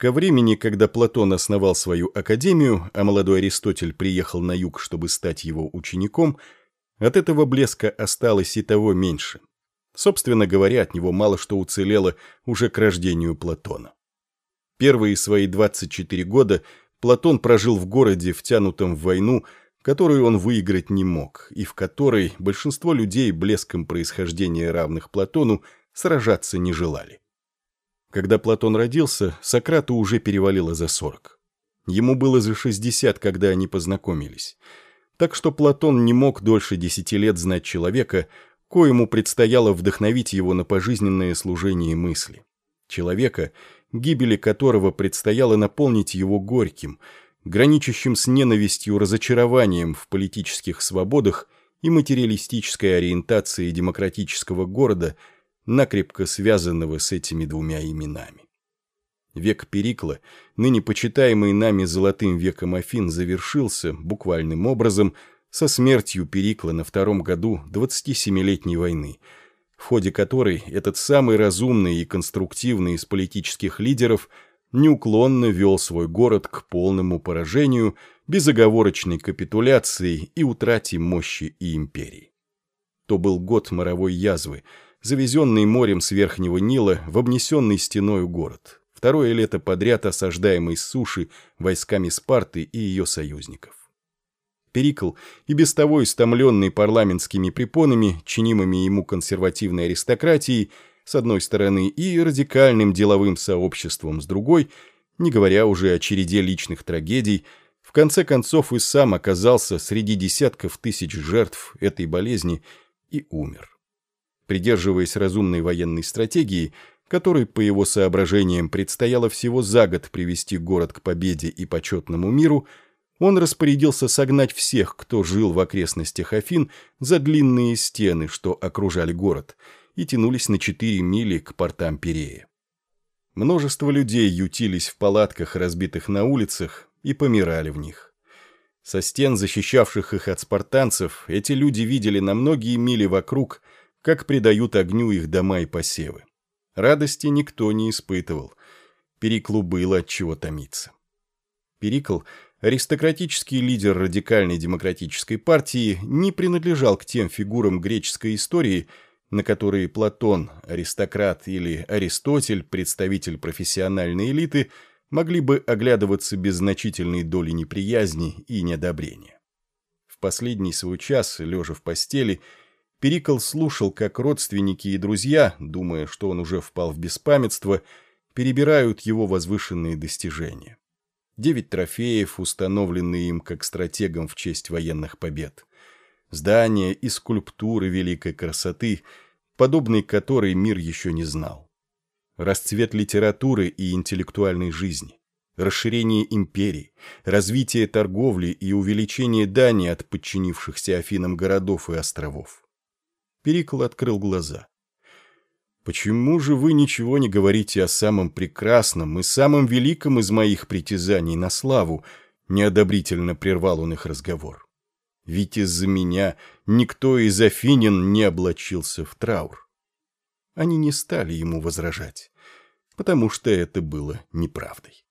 Ко времени, когда Платон основал свою академию, а молодой Аристотель приехал на юг, чтобы стать его учеником, от этого блеска осталось и того меньше. Собственно говоря, от него мало что уцелело уже к рождению Платона. Первые свои 24 года Платон прожил в городе, втянутом в войну, которую он выиграть не мог, и в которой большинство людей блеском происхождения равных Платону сражаться не желали. Когда Платон родился, Сократу уже перевалило за 40. Ему было за 60, когда они познакомились. Так что Платон не мог дольше 10 лет знать человека, коему предстояло вдохновить его на пожизненное служение мысли. Человека, гибели которого предстояло наполнить его горьким – граничащим с ненавистью разочарованием в политических свободах и материалистической ориентации демократического города, накрепко связанного с этими двумя именами. Век Перикла, ныне почитаемый нами золотым веком Афин, завершился, буквальным образом, со смертью Перикла на втором году 27-летней войны, в ходе которой этот самый разумный и конструктивный из политических лидеров – неуклонно вел свой город к полному поражению, безоговорочной капитуляции и утрате мощи и империи. То был год моровой язвы, завезенный морем с Верхнего Нила в обнесенный стеною город, второе лето подряд осаждаемый с суши войсками Спарты и ее союзников. Перикл, и без того истомленный парламентскими препонами, чинимыми ему консервативной аристократией, с одной стороны, и радикальным деловым сообществом с другой, не говоря уже о череде личных трагедий, в конце концов и сам оказался среди десятков тысяч жертв этой болезни и умер. Придерживаясь разумной военной стратегии, которой, по его соображениям, предстояло всего за год привести город к победе и почетному миру, он распорядился согнать всех, кто жил в окрестностях Афин, за длинные стены, что окружали город – и тянулись на 4 мили к портам Перея. Множество людей ютились в палатках, разбитых на улицах, и помирали в них. Со стен, защищавших их от спартанцев, эти люди видели на многие мили вокруг, как предают огню их дома и посевы. Радости никто не испытывал. Периклу было от чего томиться. Перикл, аристократический лидер радикальной демократической партии, не принадлежал к тем фигурам греческой истории, на которые Платон, аристократ или Аристотель, представитель профессиональной элиты, могли бы оглядываться без значительной доли неприязни и неодобрения. В последний свой час, лежа в постели, Перикл слушал, как родственники и друзья, думая, что он уже впал в беспамятство, перебирают его возвышенные достижения. Девять трофеев, установленные им как стратегом в честь военных побед здания и скульптуры великой красоты, подобной которой мир еще не знал. Расцвет литературы и интеллектуальной жизни, расширение империи, развитие торговли и увеличение дани от подчинившихся Афинам городов и островов. Перикл открыл глаза. «Почему же вы ничего не говорите о самом прекрасном и самом великом из моих притязаний на славу?» Неодобрительно прервал он их разговор ведь из-за меня никто из афинин не облачился в траур. Они не стали ему возражать, потому что это было неправдой.